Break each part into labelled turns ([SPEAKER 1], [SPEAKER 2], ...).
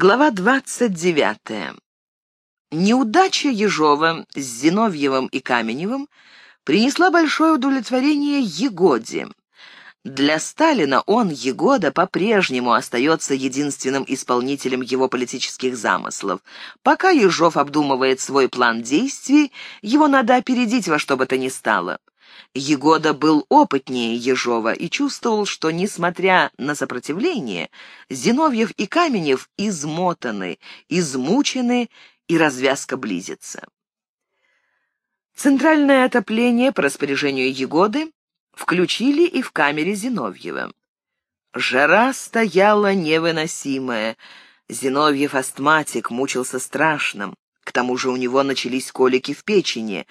[SPEAKER 1] Глава 29. Неудача Ежова с Зиновьевым и Каменевым принесла большое удовлетворение Егоде. Для Сталина он, Егода, по-прежнему остается единственным исполнителем его политических замыслов. Пока Ежов обдумывает свой план действий, его надо опередить во что бы то ни стало. Егода был опытнее Ежова и чувствовал, что, несмотря на сопротивление, Зиновьев и Каменев измотаны, измучены и развязка близится. Центральное отопление по распоряжению Егоды включили и в камере Зиновьева. Жара стояла невыносимая. Зиновьев астматик, мучился страшным. К тому же у него начались колики в печени.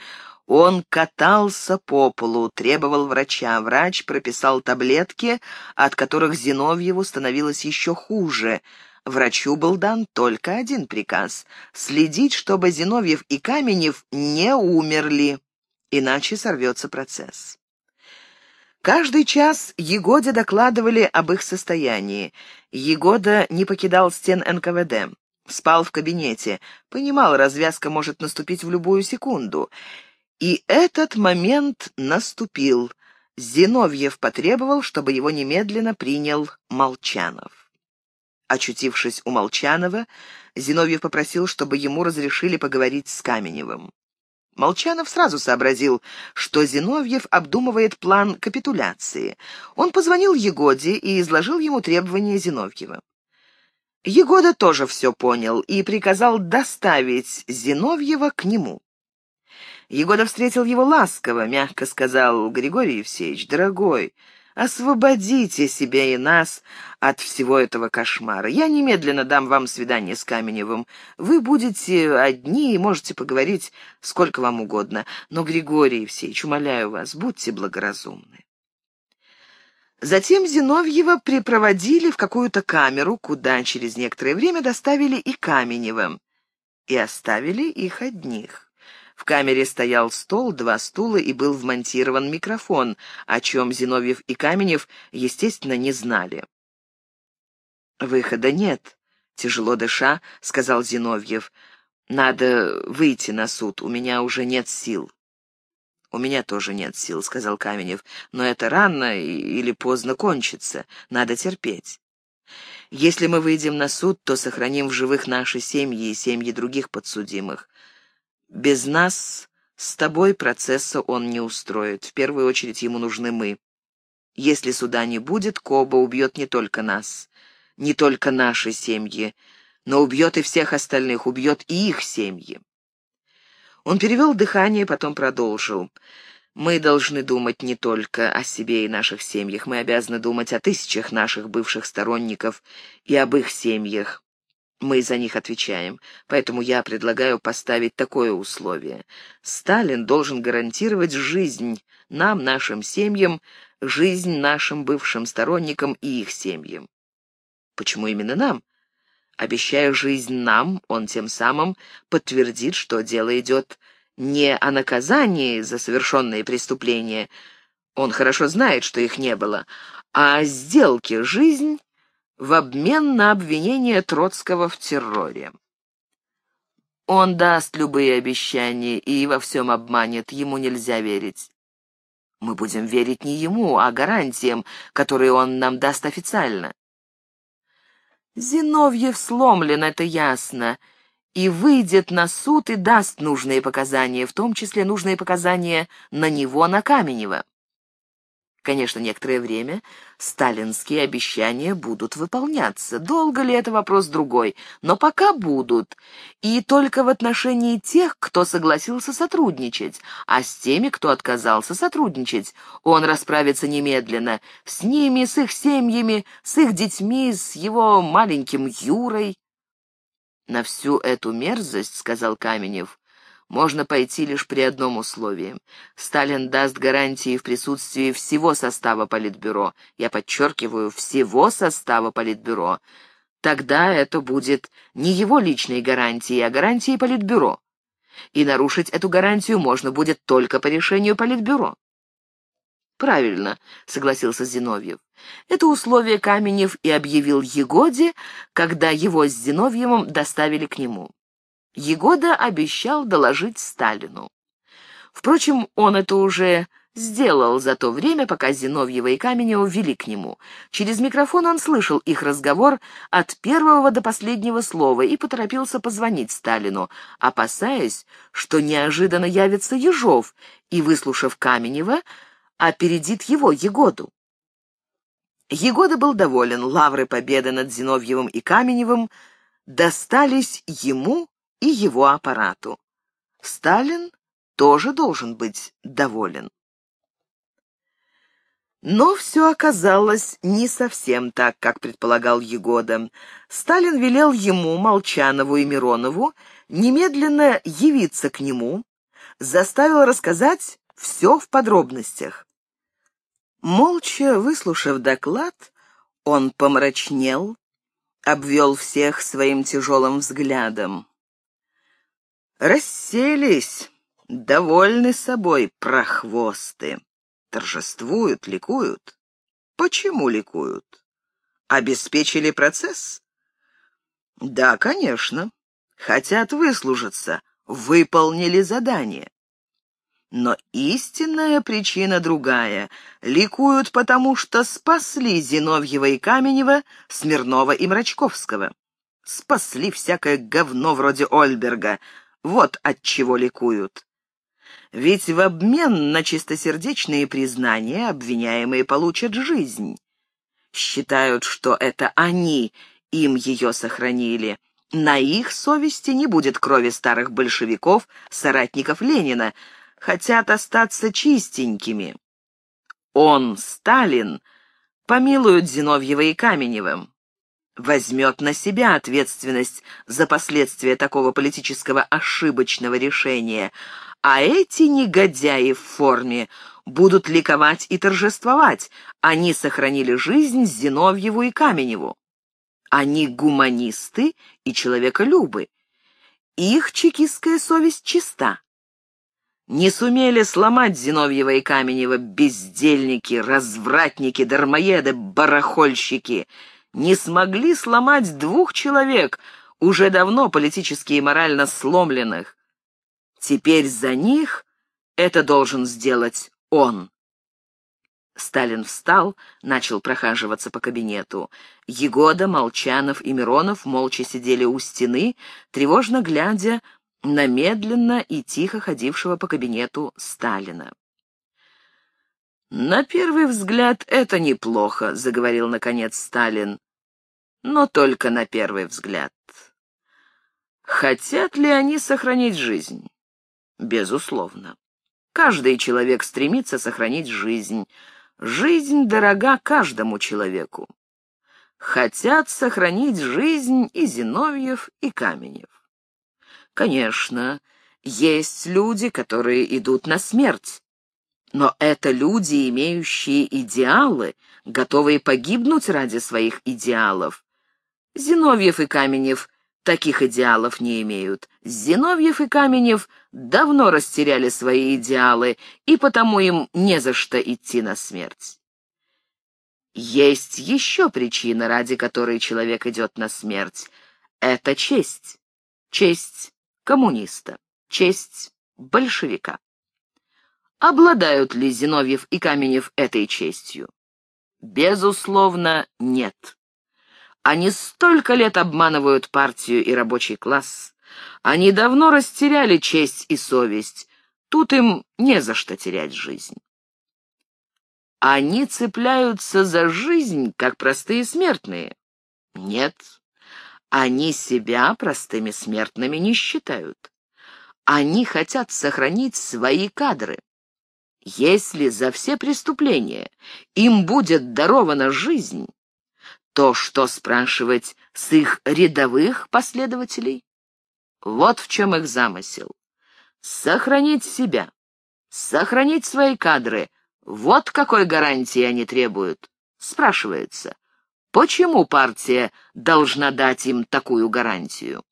[SPEAKER 1] Он катался по полу, требовал врача. Врач прописал таблетки, от которых Зиновьеву становилось еще хуже. Врачу был дан только один приказ — следить, чтобы Зиновьев и Каменев не умерли, иначе сорвется процесс. Каждый час Егоде докладывали об их состоянии. Егода не покидал стен НКВД. Спал в кабинете. Понимал, развязка может наступить в любую секунду. И этот момент наступил. Зиновьев потребовал, чтобы его немедленно принял Молчанов. Очутившись у Молчанова, Зиновьев попросил, чтобы ему разрешили поговорить с Каменевым. Молчанов сразу сообразил, что Зиновьев обдумывает план капитуляции. Он позвонил Егоде и изложил ему требования Зиновьева. Егода тоже все понял и приказал доставить Зиновьева к нему. Егода встретил его ласково, мягко сказал Григорий Евсеевич, «Дорогой, освободите себя и нас от всего этого кошмара. Я немедленно дам вам свидание с Каменевым. Вы будете одни и можете поговорить сколько вам угодно. Но, Григорий Евсеевич, умоляю вас, будьте благоразумны». Затем Зиновьева припроводили в какую-то камеру, куда через некоторое время доставили и Каменева, и оставили их одних. В камере стоял стол, два стула и был вмонтирован микрофон, о чем Зиновьев и Каменев, естественно, не знали. «Выхода нет», — тяжело дыша, — сказал Зиновьев. «Надо выйти на суд, у меня уже нет сил». «У меня тоже нет сил», — сказал Каменев, — «но это рано или поздно кончится, надо терпеть». Если мы выйдем на суд, то сохраним в живых наши семьи и семьи других подсудимых. Без нас с тобой процесса он не устроит. В первую очередь ему нужны мы. Если суда не будет, Коба убьет не только нас, не только наши семьи, но убьет и всех остальных, убьет и их семьи. Он перевел дыхание, потом продолжил. Мы должны думать не только о себе и наших семьях, мы обязаны думать о тысячах наших бывших сторонников и об их семьях. Мы за них отвечаем, поэтому я предлагаю поставить такое условие. Сталин должен гарантировать жизнь нам, нашим семьям, жизнь нашим бывшим сторонникам и их семьям. Почему именно нам? Обещая жизнь нам, он тем самым подтвердит, что дело идет не о наказании за совершенные преступления, он хорошо знает, что их не было, а о сделке жизнь в обмен на обвинение Троцкого в терроре. Он даст любые обещания и во всем обманет, ему нельзя верить. Мы будем верить не ему, а гарантиям, которые он нам даст официально. Зиновьев сломлен, это ясно, и выйдет на суд и даст нужные показания, в том числе нужные показания на него, на Каменева. Конечно, некоторое время сталинские обещания будут выполняться. Долго ли это вопрос другой, но пока будут. И только в отношении тех, кто согласился сотрудничать, а с теми, кто отказался сотрудничать, он расправится немедленно. С ними, с их семьями, с их детьми, с его маленьким Юрой. На всю эту мерзость, — сказал Каменев, можно пойти лишь при одном условии. Сталин даст гарантии в присутствии всего состава Политбюро. Я подчеркиваю, всего состава Политбюро. Тогда это будет не его личные гарантии, а гарантии Политбюро. И нарушить эту гарантию можно будет только по решению Политбюро. «Правильно», — согласился Зиновьев. Это условие Каменев и объявил Егоде, когда его с Зиновьевым доставили к нему. Егода обещал доложить Сталину. Впрочем, он это уже сделал за то время, пока Зиновьева и Каменева вели к нему. Через микрофон он слышал их разговор от первого до последнего слова и поторопился позвонить Сталину, опасаясь, что неожиданно явится Ежов, и, выслушав Каменева, опередит его, Егоду. Егода был доволен, лавры победы над Зиновьевым и Каменевым достались ему и его аппарату. Сталин тоже должен быть доволен. Но все оказалось не совсем так, как предполагал Егода. Сталин велел ему, Молчанову и Миронову, немедленно явиться к нему, заставил рассказать все в подробностях. Молча выслушав доклад, он помрачнел, обвел всех своим тяжелым взглядом. Расселись, довольны собой прохвосты. Торжествуют, ликуют. Почему ликуют? Обеспечили процесс? Да, конечно. Хотят выслужиться, выполнили задание. Но истинная причина другая. Ликуют потому, что спасли Зиновьева и Каменева, Смирнова и Мрачковского. Спасли всякое говно вроде Ольберга. Вот от чего ликуют. Ведь в обмен на чистосердечные признания обвиняемые получат жизнь. Считают, что это они им ее сохранили. На их совести не будет крови старых большевиков, соратников Ленина, хотят остаться чистенькими. Он, Сталин, помилует Зиновьева и Каменевым, возьмет на себя ответственность за последствия такого политического ошибочного решения, а эти негодяи в форме будут ликовать и торжествовать. Они сохранили жизнь Зиновьеву и Каменеву. Они гуманисты и человеколюбы. Их чекистская совесть чиста. Не сумели сломать Зиновьева и Каменева бездельники, развратники, дармоеды, барахольщики. Не смогли сломать двух человек, уже давно политически и морально сломленных. Теперь за них это должен сделать он. Сталин встал, начал прохаживаться по кабинету. Егода, Молчанов и Миронов молча сидели у стены, тревожно глядя на медленно и тихо ходившего по кабинету Сталина. «На первый взгляд это неплохо», — заговорил наконец Сталин. «Но только на первый взгляд. Хотят ли они сохранить жизнь? Безусловно. Каждый человек стремится сохранить жизнь. Жизнь дорога каждому человеку. Хотят сохранить жизнь и Зиновьев, и Каменев. Конечно, есть люди, которые идут на смерть. Но это люди, имеющие идеалы, готовые погибнуть ради своих идеалов. Зиновьев и Каменев таких идеалов не имеют. Зиновьев и Каменев давно растеряли свои идеалы, и потому им не за что идти на смерть. Есть еще причина, ради которой человек идет на смерть. Это честь. Честь коммуниста. Честь большевика. Обладают ли Зиновьев и Каменев этой честью? Безусловно, нет. Они столько лет обманывают партию и рабочий класс. Они давно растеряли честь и совесть. Тут им не за что терять жизнь. Они цепляются за жизнь, как простые смертные. Нет, они себя простыми смертными не считают. Они хотят сохранить свои кадры. Если за все преступления им будет дарована жизнь, то что спрашивать с их рядовых последователей? Вот в чем их замысел. Сохранить себя, сохранить свои кадры. Вот какой гарантии они требуют. Спрашивается, почему партия должна дать им такую гарантию?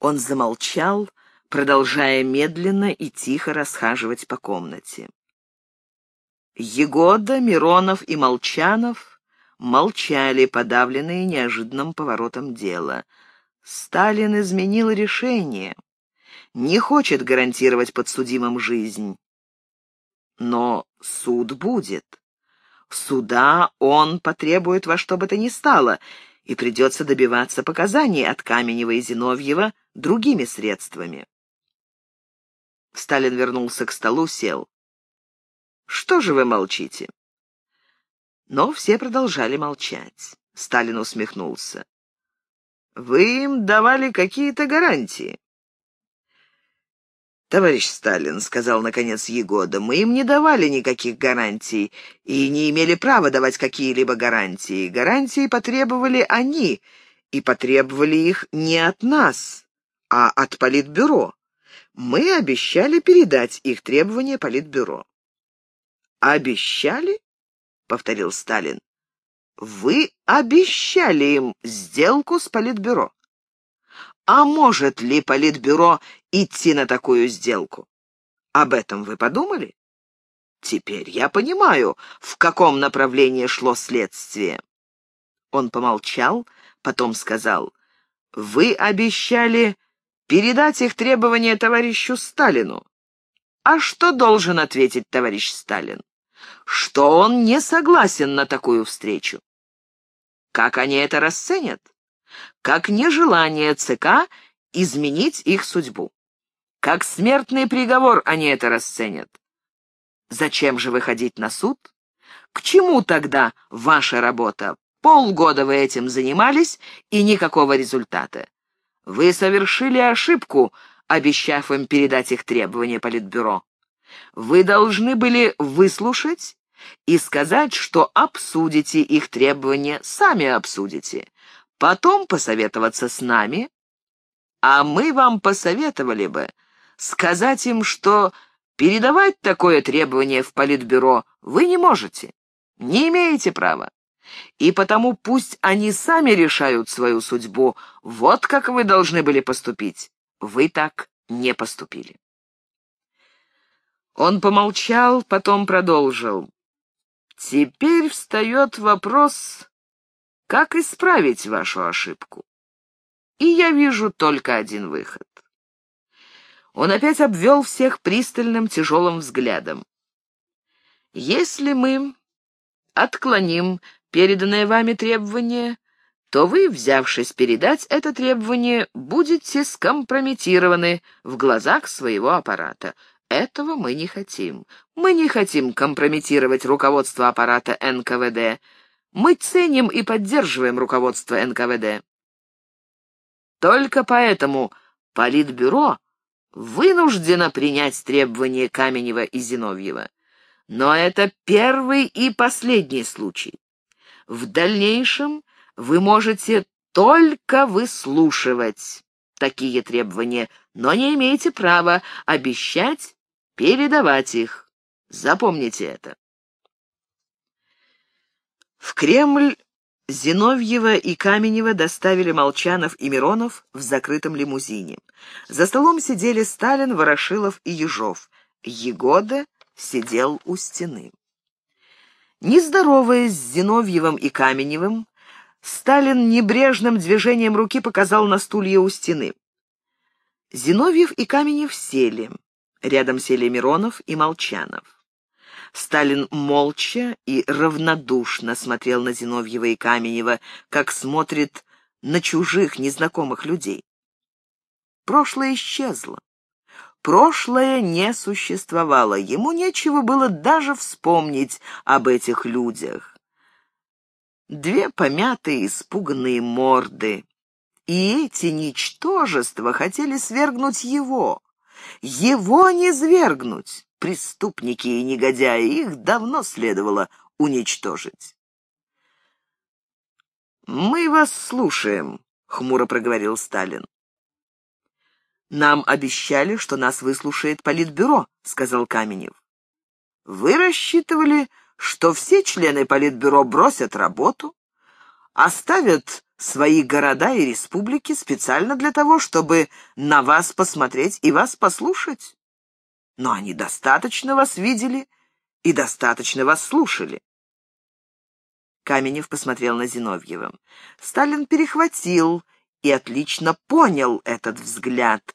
[SPEAKER 1] Он замолчал, продолжая медленно и тихо расхаживать по комнате. Егода, Миронов и Молчанов молчали, подавленные неожиданным поворотом дела. Сталин изменил решение. Не хочет гарантировать подсудимым жизнь. Но суд будет. Суда он потребует во что бы то ни стало, и придется добиваться показаний от Каменева и Зиновьева другими средствами. Сталин вернулся к столу, сел. «Что же вы молчите?» Но все продолжали молчать. Сталин усмехнулся. «Вы им давали какие-то гарантии?» «Товарищ Сталин», — сказал наконец Егода, — «мы им не давали никаких гарантий и не имели права давать какие-либо гарантии. Гарантии потребовали они, и потребовали их не от нас, а от Политбюро. Мы обещали передать их требования Политбюро». «Обещали?» — повторил Сталин. «Вы обещали им сделку с Политбюро». А может ли Политбюро идти на такую сделку? Об этом вы подумали? Теперь я понимаю, в каком направлении шло следствие. Он помолчал, потом сказал, «Вы обещали передать их требования товарищу Сталину. А что должен ответить товарищ Сталин? Что он не согласен на такую встречу. Как они это расценят? как нежелание ЦК изменить их судьбу. Как смертный приговор они это расценят. Зачем же выходить на суд? К чему тогда ваша работа? Полгода вы этим занимались, и никакого результата. Вы совершили ошибку, обещав им передать их требования Политбюро. Вы должны были выслушать и сказать, что обсудите их требования, сами обсудите потом посоветоваться с нами, а мы вам посоветовали бы сказать им, что передавать такое требование в Политбюро вы не можете, не имеете права. И потому пусть они сами решают свою судьбу. Вот как вы должны были поступить. Вы так не поступили. Он помолчал, потом продолжил. Теперь встает вопрос как исправить вашу ошибку? И я вижу только один выход. Он опять обвел всех пристальным тяжелым взглядом. Если мы отклоним переданное вами требование, то вы, взявшись передать это требование, будете скомпрометированы в глазах своего аппарата. Этого мы не хотим. Мы не хотим компрометировать руководство аппарата НКВД. Мы ценим и поддерживаем руководство НКВД. Только поэтому Политбюро вынуждено принять требования Каменева и Зиновьева. Но это первый и последний случай. В дальнейшем вы можете только выслушивать такие требования, но не имеете права обещать передавать их. Запомните это. В Кремль Зиновьева и Каменева доставили Молчанов и Миронов в закрытом лимузине. За столом сидели Сталин, Ворошилов и Ежов. Егода сидел у стены. Не с Зиновьевым и Каменевым, Сталин небрежным движением руки показал на стулья у стены. Зиновьев и Каменев сели. Рядом сели Миронов и Молчанов. Сталин молча и равнодушно смотрел на Зиновьева и Каменева, как смотрит на чужих, незнакомых людей. Прошлое исчезло. Прошлое не существовало, ему нечего было даже вспомнить об этих людях. Две помятые, испуганные морды. И эти ничтожества хотели свергнуть его. Его не свергнуть преступники и негодяи, их давно следовало уничтожить. «Мы вас слушаем», — хмуро проговорил Сталин. «Нам обещали, что нас выслушает Политбюро», — сказал Каменев. «Вы рассчитывали, что все члены Политбюро бросят работу, оставят свои города и республики специально для того, чтобы на вас посмотреть и вас послушать?» Но они достаточно вас видели и достаточно вас слушали. Каменев посмотрел на Зиновьева. Сталин перехватил и отлично понял этот взгляд.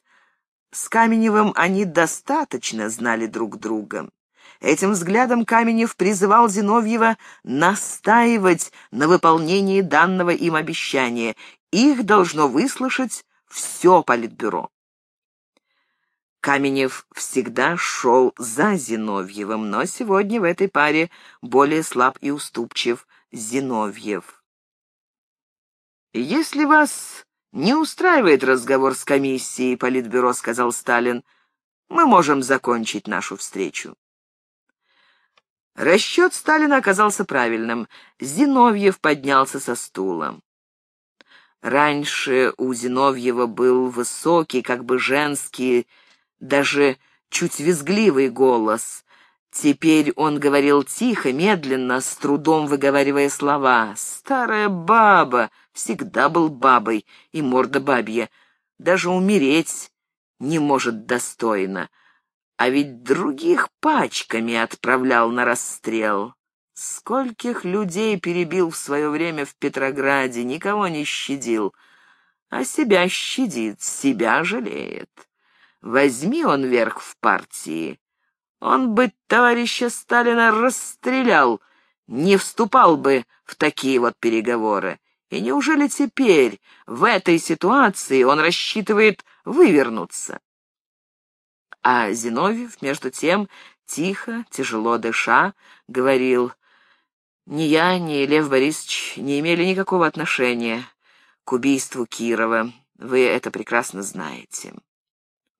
[SPEAKER 1] С Каменевым они достаточно знали друг друга. Этим взглядом Каменев призывал Зиновьева настаивать на выполнении данного им обещания. Их должно выслушать все Политбюро. Каменев всегда шел за Зиновьевым, но сегодня в этой паре более слаб и уступчив Зиновьев. «Если вас не устраивает разговор с комиссией Политбюро», — сказал Сталин, — «мы можем закончить нашу встречу». Расчет Сталина оказался правильным. Зиновьев поднялся со стула. Раньше у Зиновьева был высокий, как бы женский, даже чуть визгливый голос. Теперь он говорил тихо, медленно, с трудом выговаривая слова. «Старая баба!» Всегда был бабой, и морда бабья. Даже умереть не может достойно. А ведь других пачками отправлял на расстрел. Скольких людей перебил в свое время в Петрограде, никого не щадил. А себя щадит, себя жалеет. Возьми он верх в партии. Он бы товарища Сталина расстрелял, не вступал бы в такие вот переговоры. И неужели теперь, в этой ситуации, он рассчитывает вывернуться? А Зиновьев, между тем, тихо, тяжело дыша, говорил, «Ни я, ни Лев Борисович не имели никакого отношения к убийству Кирова. Вы это прекрасно знаете».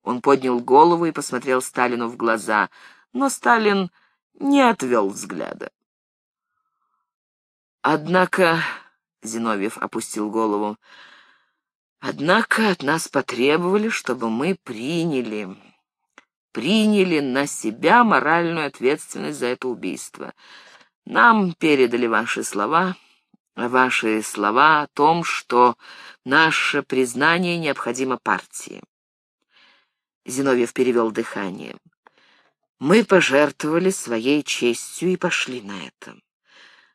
[SPEAKER 1] Он поднял голову и посмотрел Сталину в глаза, но Сталин не отвел взгляда. «Однако...» — Зиновьев опустил голову. «Однако от нас потребовали, чтобы мы приняли, приняли на себя моральную ответственность за это убийство. Нам передали ваши слова, ваши слова о том, что наше признание необходимо партии. Зиновьев перевел дыхание. Мы пожертвовали своей честью и пошли на это.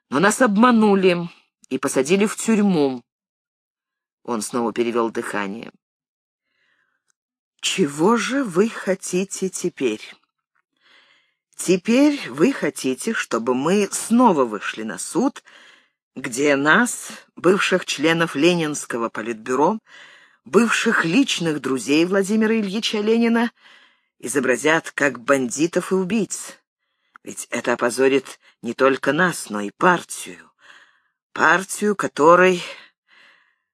[SPEAKER 1] Но нас обманули и посадили в тюрьму. Он снова перевел дыхание. Чего же вы хотите теперь? Теперь вы хотите, чтобы мы снова вышли на суд, где нас, бывших членов Ленинского политбюро, бывших личных друзей Владимира Ильича Ленина изобразят как бандитов и убийц. Ведь это опозорит не только нас, но и партию. Партию, которой...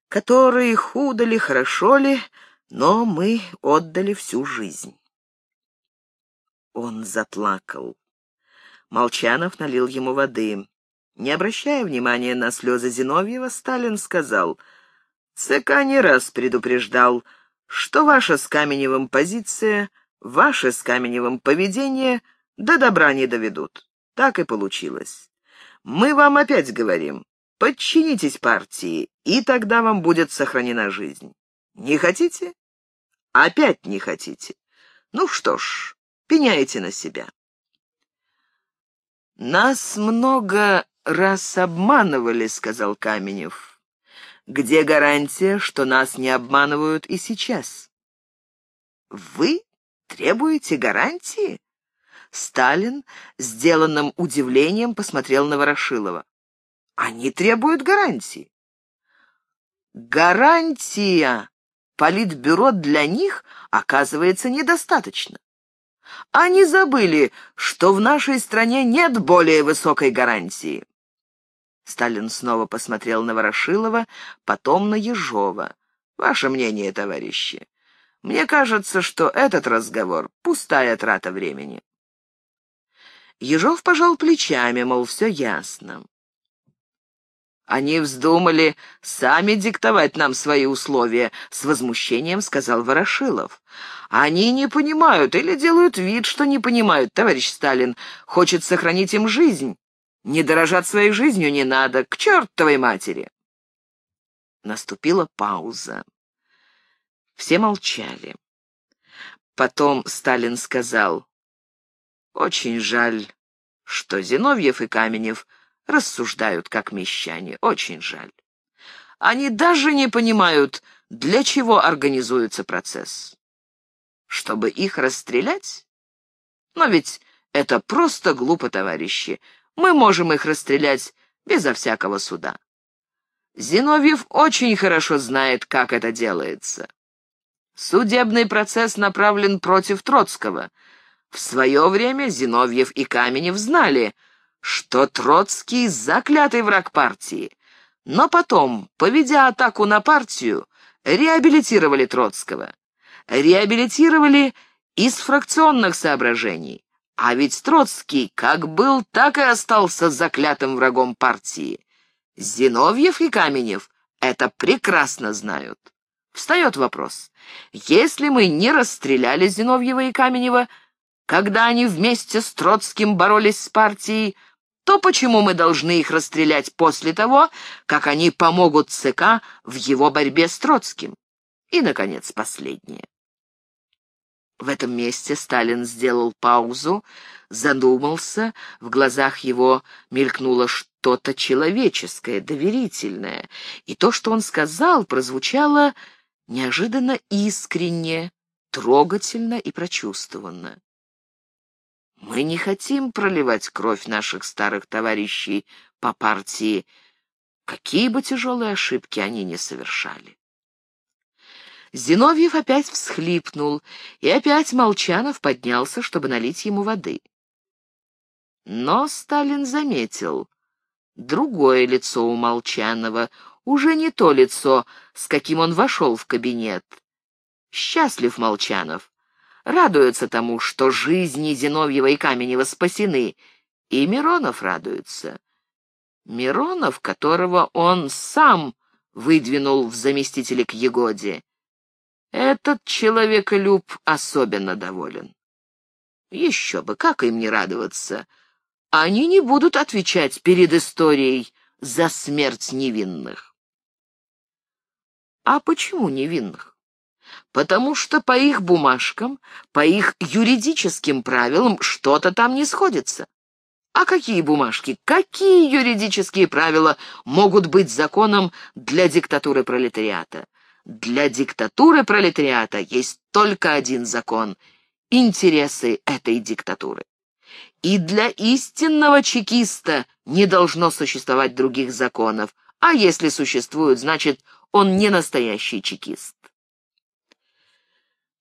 [SPEAKER 1] которой худо ли, хорошо ли, но мы отдали всю жизнь. Он заплакал. Молчанов налил ему воды. Не обращая внимания на слезы Зиновьева, Сталин сказал — ЦК не раз предупреждал, что ваша с Каменевым позиция, ваше с Каменевым поведение до добра не доведут. Так и получилось. Мы вам опять говорим, подчинитесь партии, и тогда вам будет сохранена жизнь. Не хотите? Опять не хотите. Ну что ж, пеняйте на себя. «Нас много раз обманывали», — сказал Каменев. Где гарантия, что нас не обманывают и сейчас? Вы требуете гарантии? Сталин, сделанным удивлением, посмотрел на Ворошилова. Они требуют гарантии. Гарантия Политбюро для них оказывается недостаточно. Они забыли, что в нашей стране нет более высокой гарантии. Сталин снова посмотрел на Ворошилова, потом на Ежова. «Ваше мнение, товарищи? Мне кажется, что этот разговор — пустая трата времени». Ежов пожал плечами, мол, все ясно. «Они вздумали сами диктовать нам свои условия», — с возмущением сказал Ворошилов. «Они не понимают или делают вид, что не понимают, товарищ Сталин. Хочет сохранить им жизнь. Не дорожат своей жизнью не надо, к чертовой матери. Наступила пауза. Все молчали. Потом Сталин сказал, «Очень жаль, что Зиновьев и Каменев рассуждают как мещане. Очень жаль. Они даже не понимают, для чего организуется процесс. Чтобы их расстрелять? Но ведь это просто глупо, товарищи. Мы можем их расстрелять безо всякого суда. Зиновьев очень хорошо знает, как это делается. Судебный процесс направлен против Троцкого. В свое время Зиновьев и Каменев знали, что Троцкий — заклятый враг партии. Но потом, поведя атаку на партию, реабилитировали Троцкого. Реабилитировали из фракционных соображений. А ведь Троцкий как был, так и остался заклятым врагом партии. Зиновьев и Каменев это прекрасно знают. Встает вопрос. Если мы не расстреляли Зиновьева и Каменева, когда они вместе с Троцким боролись с партией, то почему мы должны их расстрелять после того, как они помогут ЦК в его борьбе с Троцким? И, наконец, последнее. В этом месте Сталин сделал паузу, задумался, в глазах его мелькнуло что-то человеческое, доверительное, и то, что он сказал, прозвучало неожиданно искренне, трогательно и прочувствованно. Мы не хотим проливать кровь наших старых товарищей по партии, какие бы тяжелые ошибки они ни совершали. Зиновьев опять всхлипнул, и опять Молчанов поднялся, чтобы налить ему воды. Но Сталин заметил. Другое лицо у Молчанова, уже не то лицо, с каким он вошел в кабинет. Счастлив Молчанов, радуется тому, что жизни Зиновьева и Каменева спасены, и Миронов радуется. Миронов, которого он сам выдвинул в заместители к Егоде. Этот человеколюб особенно доволен. Еще бы, как им не радоваться? Они не будут отвечать перед историей за смерть невинных. А почему невинных? Потому что по их бумажкам, по их юридическим правилам что-то там не сходится. А какие бумажки, какие юридические правила могут быть законом для диктатуры пролетариата? Для диктатуры пролетариата есть только один закон — интересы этой диктатуры. И для истинного чекиста не должно существовать других законов, а если существуют, значит, он не настоящий чекист.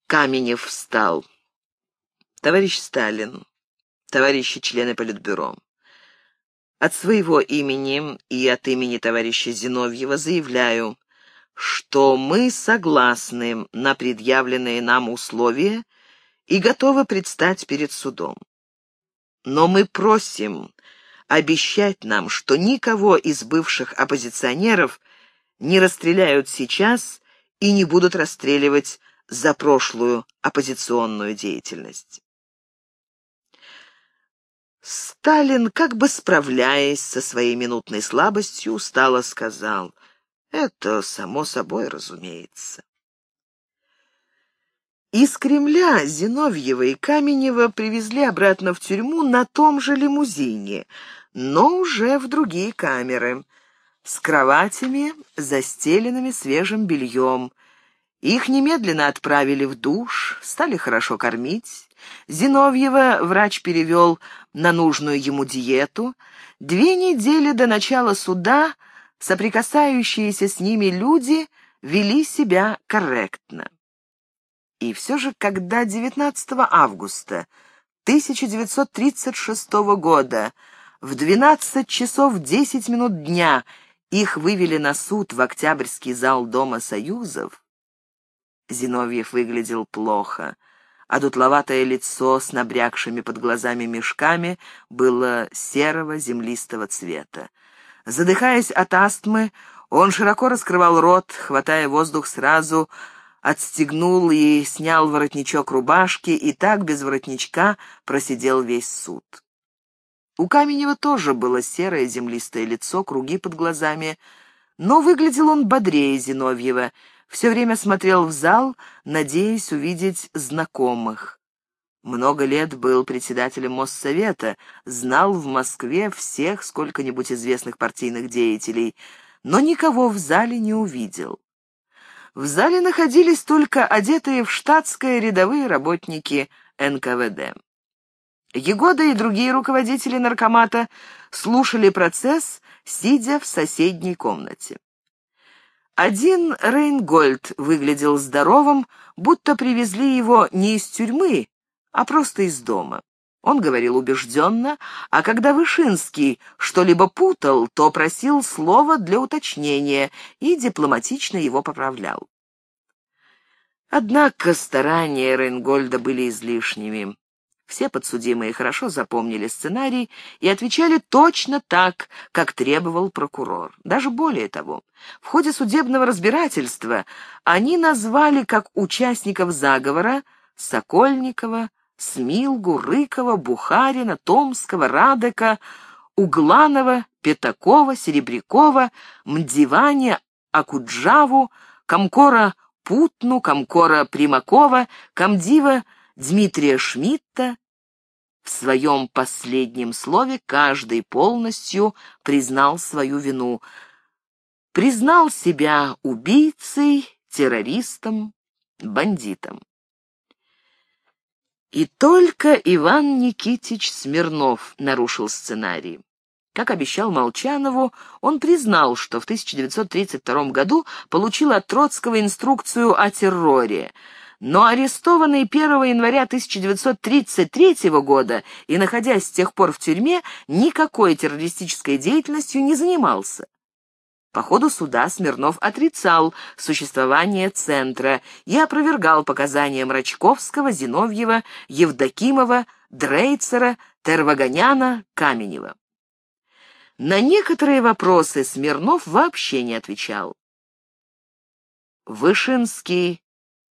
[SPEAKER 1] Каменев встал. Товарищ Сталин, товарищи члены Политбюро, от своего имени и от имени товарища Зиновьева заявляю, что мы согласны на предъявленные нам условия и готовы предстать перед судом. Но мы просим обещать нам, что никого из бывших оппозиционеров не расстреляют сейчас и не будут расстреливать за прошлую оппозиционную деятельность. Сталин, как бы справляясь со своей минутной слабостью, устало сказал — это само собой разумеется. Из Кремля Зиновьева и Каменева привезли обратно в тюрьму на том же лимузине, но уже в другие камеры, с кроватями, застеленными свежим бельем. Их немедленно отправили в душ, стали хорошо кормить. Зиновьева врач перевел на нужную ему диету. Две недели до начала суда соприкасающиеся с ними люди вели себя корректно. И все же, когда 19 августа 1936 года в 12 часов 10 минут дня их вывели на суд в Октябрьский зал Дома Союзов, Зиновьев выглядел плохо, а дутловатое лицо с набрякшими под глазами мешками было серого землистого цвета. Задыхаясь от астмы, он широко раскрывал рот, хватая воздух сразу, отстегнул и снял воротничок рубашки, и так без воротничка просидел весь суд. У Каменева тоже было серое землистое лицо, круги под глазами, но выглядел он бодрее Зиновьева, все время смотрел в зал, надеясь увидеть знакомых. Много лет был председателем Моссовета, знал в Москве всех сколько-нибудь известных партийных деятелей, но никого в зале не увидел. В зале находились только одетые в штатское рядовые работники НКВД. Егода и другие руководители наркомата слушали процесс, сидя в соседней комнате. Один Рейнгольд выглядел здоровым, будто привезли его не из тюрьмы, а просто из дома. Он говорил убежденно, а когда Вышинский что-либо путал, то просил слова для уточнения и дипломатично его поправлял. Однако старания Рейнгольда были излишними. Все подсудимые хорошо запомнили сценарий и отвечали точно так, как требовал прокурор. Даже более того, в ходе судебного разбирательства они назвали как участников заговора Сокольникова, Смилгу, Рыкова, Бухарина, Томского, Радека, Угланова, Пятакова, Серебрякова, Мдиваня, Акуджаву, Комкора Путну, Комкора Примакова, Камдива Дмитрия Шмидта. В своем последнем слове каждый полностью признал свою вину. Признал себя убийцей, террористом, бандитом. И только Иван Никитич Смирнов нарушил сценарий. Как обещал Молчанову, он признал, что в 1932 году получил от Троцкого инструкцию о терроре, но арестованный 1 января 1933 года и находясь с тех пор в тюрьме, никакой террористической деятельностью не занимался. По ходу суда Смирнов отрицал существование центра и опровергал показания Мрачковского, Зиновьева, Евдокимова, Дрейцера, Тервагоняна, Каменева. На некоторые вопросы Смирнов вообще не отвечал. Вышинский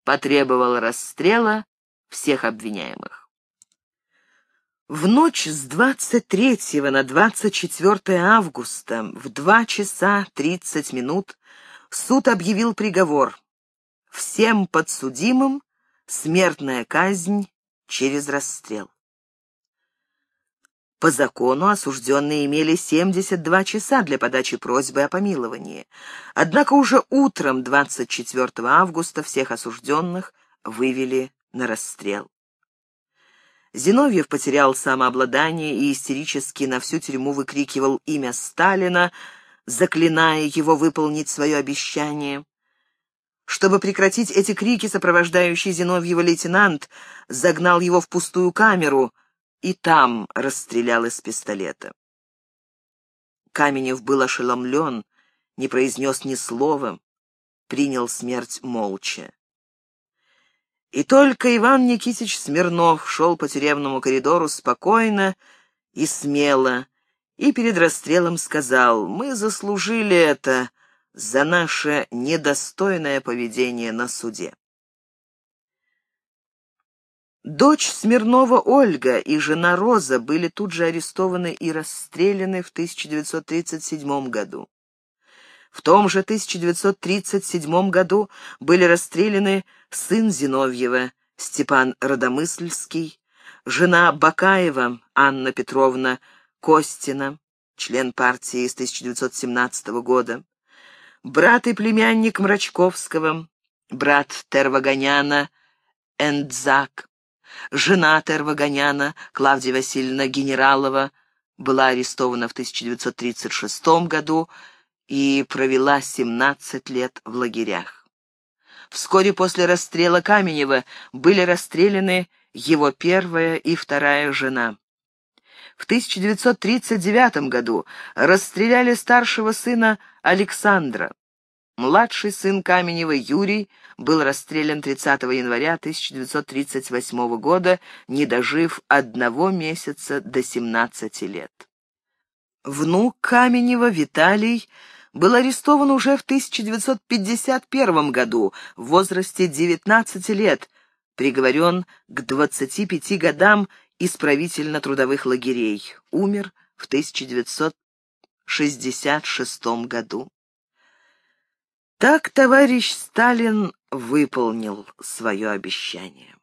[SPEAKER 1] потребовал расстрела всех обвиняемых. В ночь с 23 на 24 августа в 2 часа 30 минут суд объявил приговор. Всем подсудимым смертная казнь через расстрел. По закону осужденные имели 72 часа для подачи просьбы о помиловании. Однако уже утром 24 августа всех осужденных вывели на расстрел. Зиновьев потерял самообладание и истерически на всю тюрьму выкрикивал имя Сталина, заклиная его выполнить свое обещание. Чтобы прекратить эти крики, сопровождающий Зиновьева лейтенант загнал его в пустую камеру и там расстрелял из пистолета. Каменев был ошеломлен, не произнес ни слова, принял смерть молча. И только Иван Никитич Смирнов шел по тюремному коридору спокойно и смело, и перед расстрелом сказал, «Мы заслужили это за наше недостойное поведение на суде». Дочь Смирнова Ольга и жена Роза были тут же арестованы и расстреляны в 1937 году. В том же 1937 году были расстреляны сын Зиновьева, Степан Родомысльский, жена Бакаева, Анна Петровна Костина, член партии с 1917 года, брат и племянник Мрачковского, брат Тервагоняна Эндзак, жена Тервагоняна Клавдия Васильевна Генералова была арестована в 1936 году, и провела 17 лет в лагерях. Вскоре после расстрела Каменева были расстреляны его первая и вторая жена. В 1939 году расстреляли старшего сына Александра. Младший сын Каменева Юрий был расстрелян 30 января 1938 года, не дожив одного месяца до 17 лет. Внук Каменева Виталий был арестован уже в 1951 году в возрасте 19 лет, приговорен к 25 годам исправительно-трудовых лагерей, умер в 1966 году. Так товарищ Сталин выполнил свое обещание.